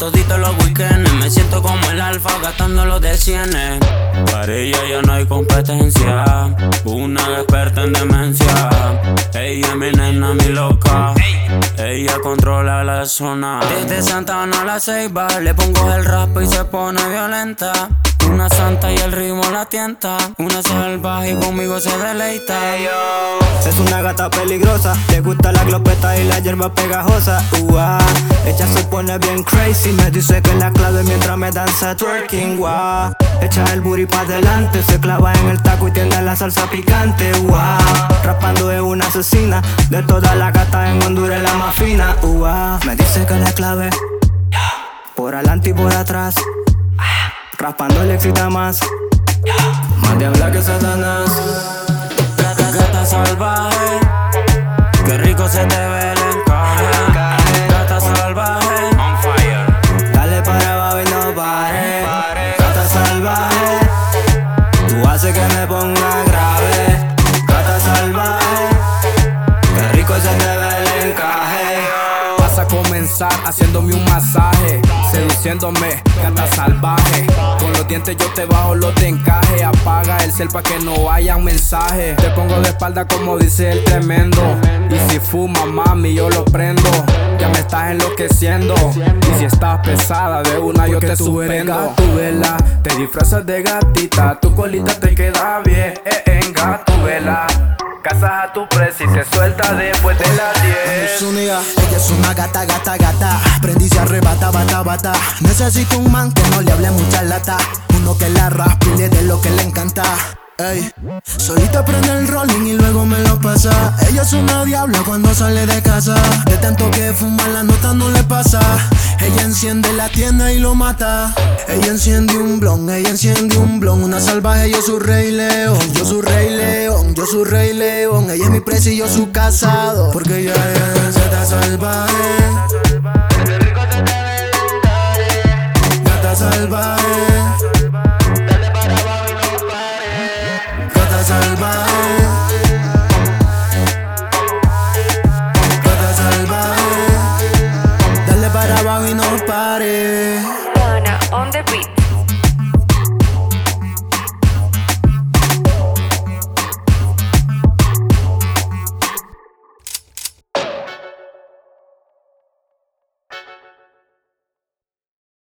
todito los weekends, me siento como el alfa gastando los de cienes. Para ella ya no hay competencia, una experta en demencia. Ella mi nena, mi loca, ella controla la zona. Desde Santa Ana a la Ceiba, le pongo el rap y se pone violenta. Una santa y el ritmo la tienta. Una salvaje y conmigo se deleita. Es una gata peligrosa, le gusta la glopeta y la hierba pegajosa. Ua, ella se pone bien crazy, me dice que la clave mientras me danza twerking. Ua, echa el booty pa' adelante, se clava en el taco y tiende la salsa picante. Ua, rapando es una asesina, de todas las gatas en Honduras la más fina. Ua, me dice que la clave, por adelante y por atrás. Raspando le excita más, más diabla que Satanás. Gata, gata salvaje, haciéndome un masaje, seduciéndome, gata salvaje. Con los dientes yo te bajo los de encaje. Apaga el cel pa' que no haya mensaje. Te pongo de espalda como dice el tremendo. Y si fuma, mami, yo lo prendo. Ya me estás enloqueciendo. Y si estás pesada, de una yo te suspendo. Tu vela, te disfrazas de gatita. Tu colita te queda bien, eh, en gatubela. Casas a tu precio se suelta después de las 10. Es única, ella es una gata, gata, gata. Prendí se arrebata, bata, bata. Necesito un man que no le hable mucha lata. Uno que la raspe dé lo que le encanta. Ey, solita prende el rolling y luego me lo pasa. Ella es una diabla cuando sale de casa. De tanto que fuma la nota no le pasa. Ella enciende la tienda y lo mata. Ella enciende un blon, ella enciende un blon. Una salvaje, yo su rey león. Yo su rey león, yo su rey león. Ella es mi precio y yo su casado. Porque ella es gata salvaje. Gata